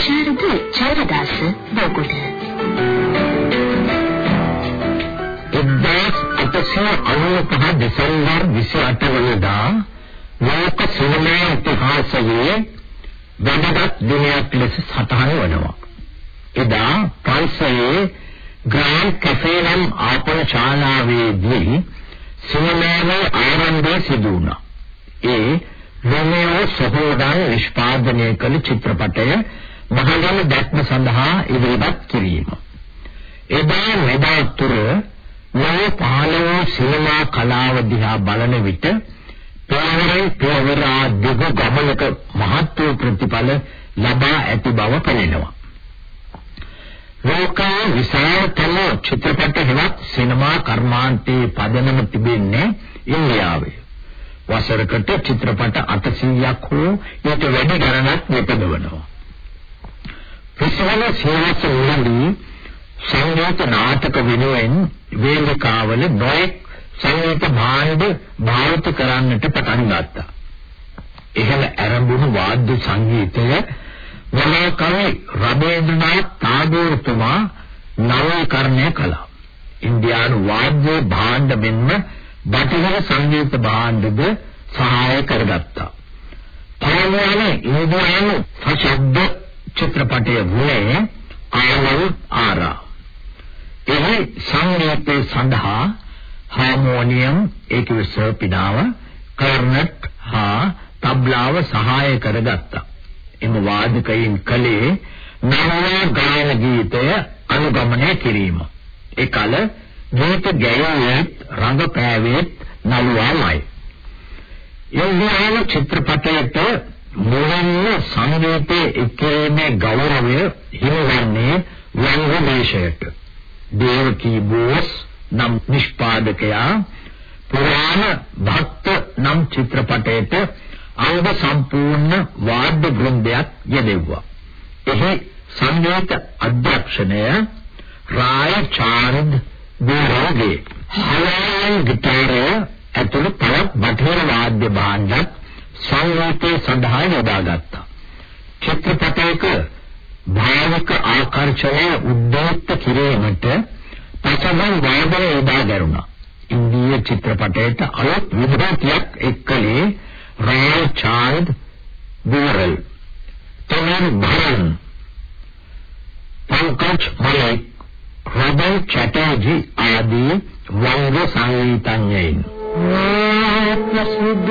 කතිකාචාර්ය විශාරද චෛරදාස බෝගොඩ. 1995 දෙසැම්බර් 28 වෙනිදා ලෝක සිනමා ඉතිහාසයේ වැදගත් දිනයක් ලෙස සටහන් වනවා. එදා ප්‍රංශයේ ග්‍රෑන්ඩ් කැෆේ නම් ආපන ශාලාවේදී සිනමාවේ ආරම්භය සිදු වුණා. ඒ රොමෙෝ සහෝදරන් නිෂ්පාදනය කළ චිත්‍රපටය මහගම දැක්ම සඳහා ඉදිරිපත් කිරීම. එදා මෙදා තුර මේ පහළ වූ සිනමා කලාව දිහා බලන විට පෙරවරෙන් පෙරවර ආදිග ගමනක මහත් වූ ප්‍රතිඵල ලබා ඇති බව පෙනෙනවා. ලෝකා විශාලතම චිත්‍රපට හෙවත් සිනමා කර්මාන්තයේ පදනම තිබෙන්නේ ඉන්දියාවේ. වසරකට චිත්‍රපට 800ක් හෝ ඊට වැඩි ගණනක් නිපදවනවා. විශ්වල සිනමාවේ මුලදී සංගීත නාටක වෙනුවෙන් වේදිකාවල නොයෙක් සංගීත භාණ්ඩ භාවිත කරන්නට පටන් ගත්තා. එහෙම ආරම්භුණු වාද්‍ය සංගීතය මහාකවි රබේන්ද්‍රනාත් tagore තුමා නවීකරණය කළා. ඉන්දියානු වාද්‍ය භාණ්ඩ මෙන්ම බටහිර සංගීත භාණ්ඩද සහාය කරගත්තා. පළමුවන ඉන්දියානු සශබ්ද චිත්‍රපටයේ වුණේ ආනන්ද ආරා එහි සංගීතය සඳහා හාමෝනියම් ඒකේ සර්පිනාව කර්නට් හා තබ්ලාව සහාය කරගත්තා. එම වාදකයින් කලේ නව ගායන ගීතය අනුගමනය කිරීම. එකල ගීත ගැයුවේ රංගපෑවේ නළුවාමයි. යෝගාන චිත්‍රපටයට මුලින්ම සංගීතයේ එකීමේ ගෞරවය හිමිවන්නේ වංග දේශයට. දේවකී බෝස් නම් නිෂ්පාදකයා පුරාණ භක්ත නම් චිත්‍රපටයට අංග සම්පූර්ණ වාද්‍ය වෘන්දයක් යෙදෙව්වා. එහි සංගීත අධ්‍යක්ෂණය රාය චාන්ද් බෝරෝගේ හලයන් ගිටාරය ඇතුළු තවත් බටහිර වාද්‍ය භාණ්ඩත් සංගීතය සඳහා යොදාගත්තා. චිත්‍රපටයක භාවික ආකර්ෂණය උද්දීප්ත කිරීමට පසබන් වාදනය යොදා ගැනුණා. ඉන්දීය චිත්‍රපටයට අලුත් විභාගයක් එක්කලේ රාය චාන්ද් බෝරල් තමන් භරන් පංකජ් මලික් රබල් චටර්ජි ආදී වංග සංගීතඥයින් ප්‍රසිද්ධ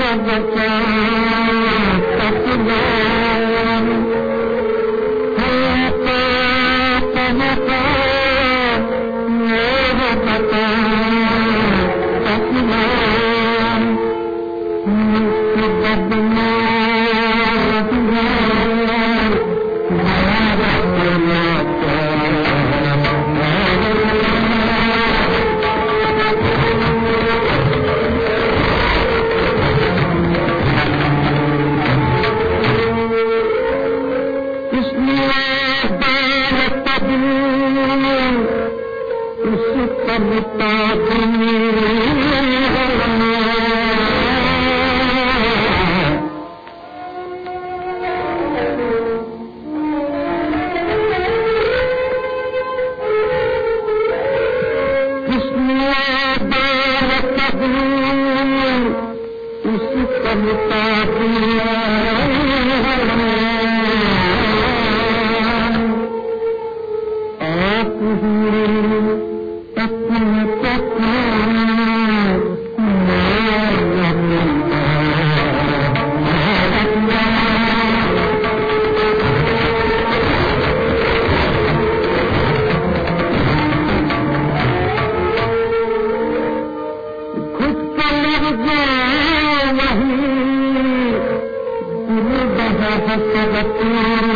जगत Thank you. Thank you.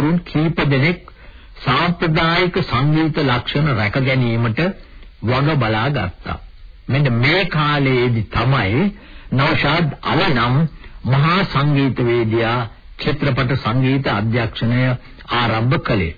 නමෝ ලක්ෂණ රැක ගැනීමට වග බලා ගත්තා. මෙන්න මේ කාලයේදී තමයි නෞෂාද් අවනම් මහා සංගීතවේදියා චිත්‍රපට සංගීත අධ්‍යක්ෂණය ආරම්භ කළේ.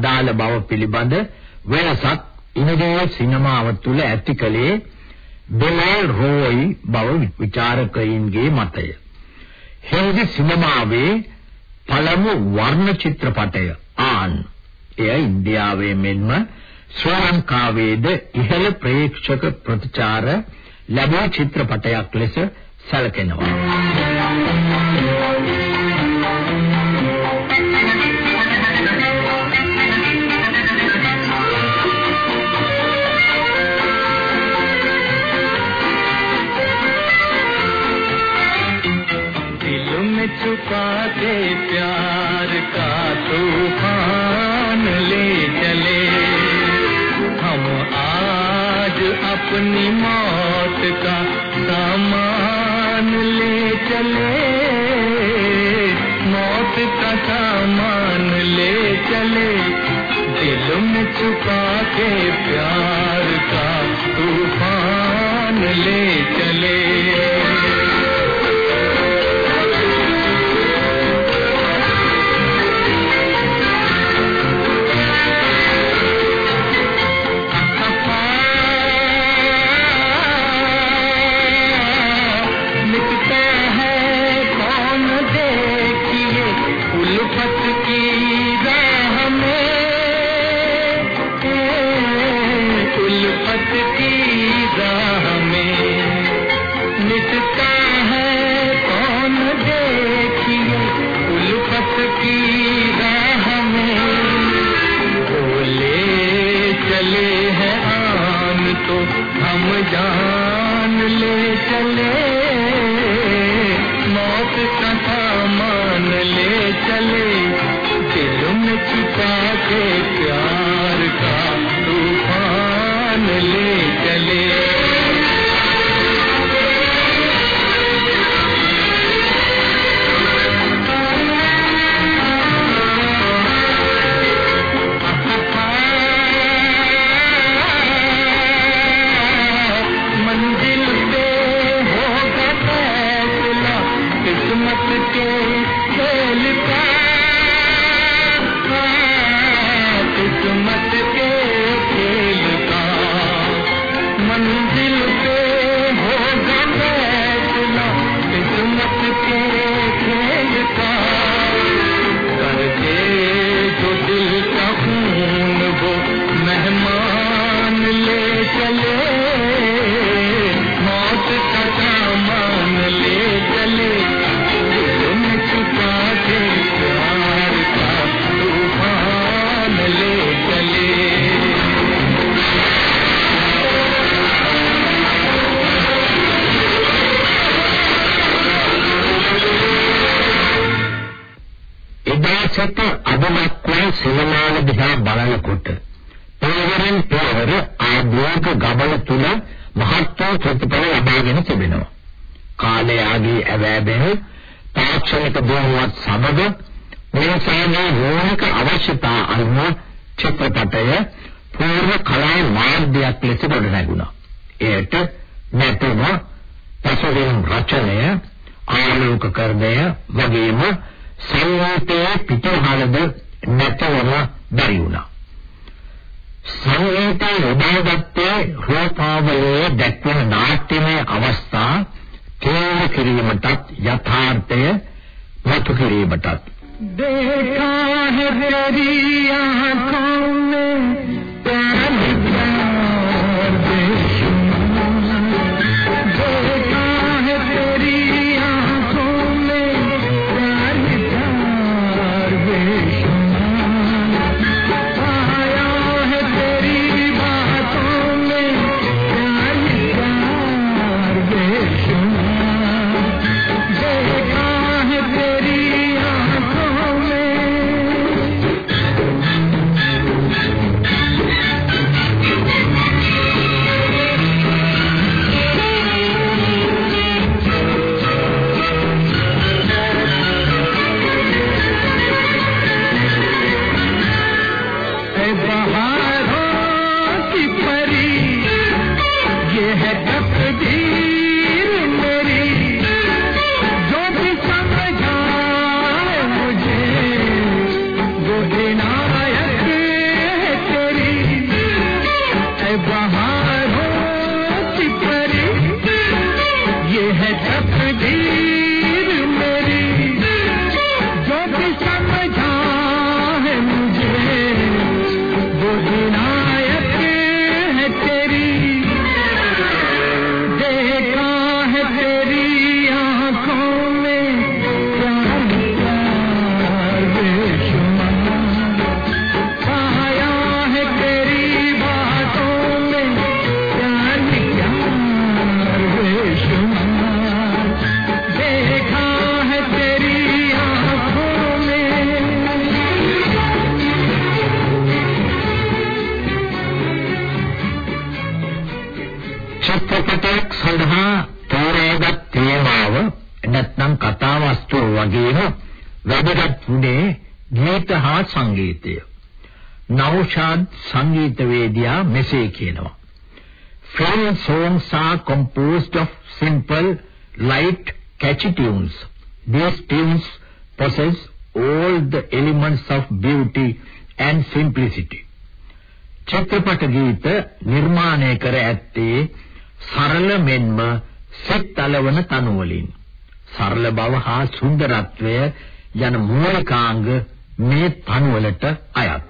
අදාළ බව පිළිබඳ වෙනසක් ඉන්දියා සිනමාව තුළ ඇති කලේ බෙලල් රෝයි බව විචාරකයින්ගේ මතය. හින්දි සිනමාවේ පළමු වර්ණ චිත්‍රපටය ආන් එය ඉන්දියාවේ මෙන්ම ශ්‍රී ලංකාවේද ඉහළ ප්‍රේක්ෂක ප්‍රතිචාර ලැබූ චිත්‍රපටයක් ලෙස සැලකෙනවා. अपनी मौत का सामान ले चले। मौत का सामान ले चले। दिल में छुपा के प्यार जान ले चले। मौत का सामान ले चले। दिल में छिपा के प्यार का तूफ़ान ले चले। තුල මහත් වූ ප්‍රතිඵල ලබාගෙන තිබෙනවා. කාලයාගේ ඇවෑබෙන තාක්ෂණික දියුණුවත් සමග මෙලෙසගේ රෝහක අවශ්‍යතා අනුව චිත්‍රපටය පූර්ව කලා මාධ්‍යයක් ලෙස ගොඩනැගුණා. එයට නැටුම, පසුබිම් රචනය, ආලෝකකරණය වගේම සංගීතයේ පිටුහලද නැතවම බැරි වුණා. සංගීතය යොදාගත්තේ රූපාවලියේ දැක්වෙන නාට්‍යමය අවස්ථා තේරුම් කිරීමටත් යථාර්ථය මතු කිරීමටත් देखा है तेरी आंखों නෞෂාද් සංගීතවේදියා මෙසේ කියනවා. Film songs are composed of simple, light, catchy tunes. These tunes possess all the elements of beauty and simplicity. චිත්‍රපට ගීත නිර්මාණය කර ඇත්තේ සරල මෙන්ම සෙත් අලවන තනු වලින් සරල බව හා සුන්දරත්වය යන මූලිකාංග මේ තනු වලට අයත්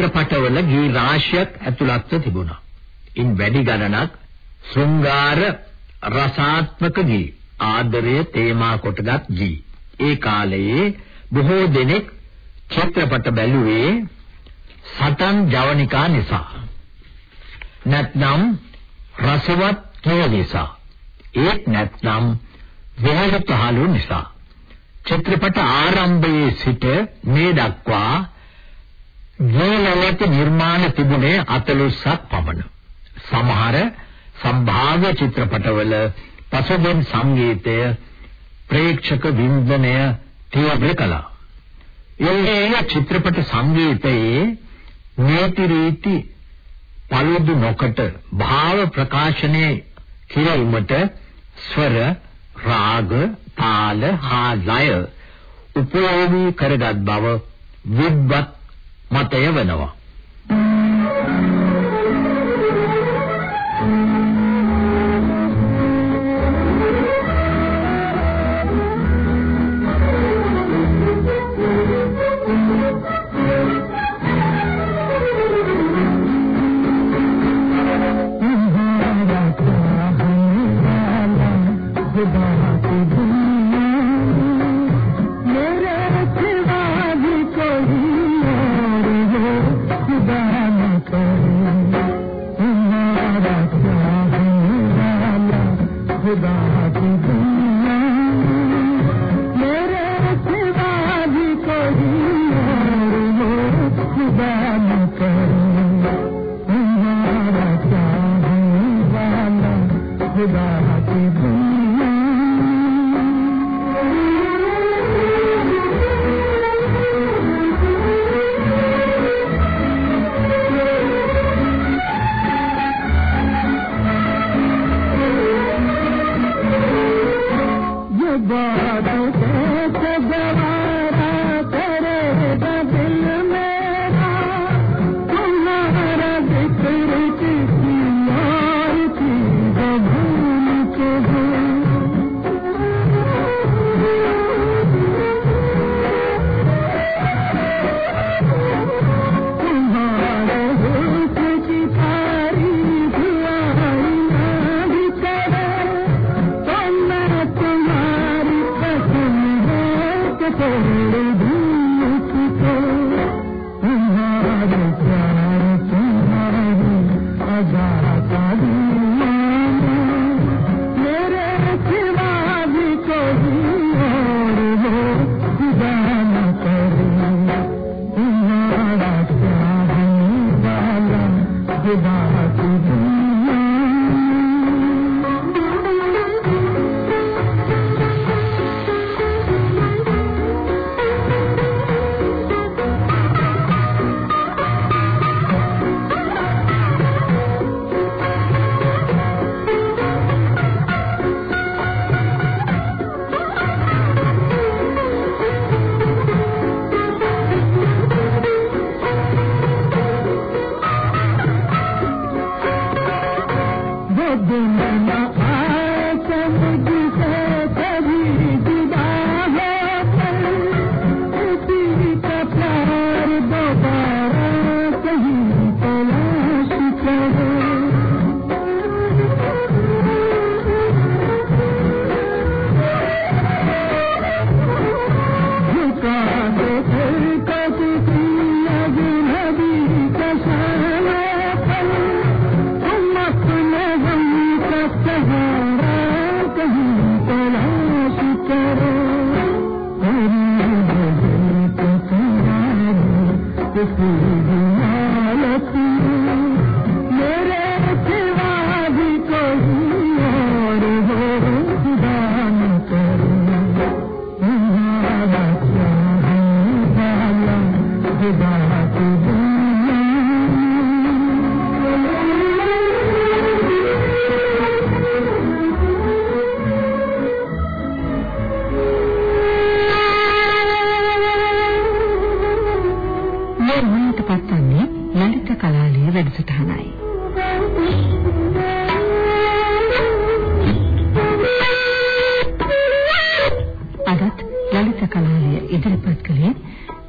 චිත්‍රපටවල ගී රාශියක් ඇතුළත්ව තිබුණා. ඉන් වැඩි ගණනක් ශෘංගාර රසාත්මක ගී ආදරය තේමා කොටගත් ගී. ඒ කාලයේ බොහෝ දෙනෙක් චිත්‍රපට බැලුවේ සටන් ජවනිකා නිසා. නැත්නම් රසවත් කේ නිසා. ඒත් නැත්නම් වෙනද පහළු නිසා. චිත්‍රපට ආරම්භයේ සිට මේ දක්වා ගීලවත නිර්මාණ තිබුණේ 40ක් පමණ. සමහර සම්භාව්‍ය චිත්‍රපටවල පසුබිම් සංගීතය ප්‍රේක්ෂක වින්දනය තීව්‍ර කළා. ඒ චිත්‍රපට සංගීතයේ නීති රීති පළුදු නොකට භාව ප්‍රකාශනයේ කිරීමට ස්වර රාග තාල හා ලය උපයෝගී කරගත් බව විද්වත් මත යවනවා. खुदा के बन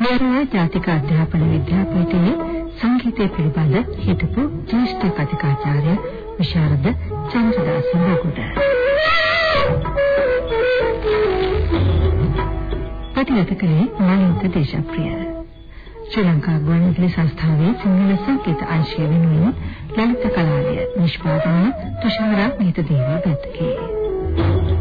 මතය වෙනවා ජාතික අධ්‍යාපන විද්‍යාපීඨයේ සංගීතය පිළිබඳ හිටපු ජ්‍යෙෂ්ඨ කතිකාචාර්ය විශාරද චන්ද්‍රදාස බගුඩ. පටිගත කළේ මලින්ත දේශප්‍රිය. ශ්‍රී ලංකා ගුවන්විදුලි සංස්ථාවේ සිංහල සංගීත අංශය වෙනුවෙන් ලලිත කලාලය නිෂ්පාදන තුෂාර මේතදේව බද්දගේ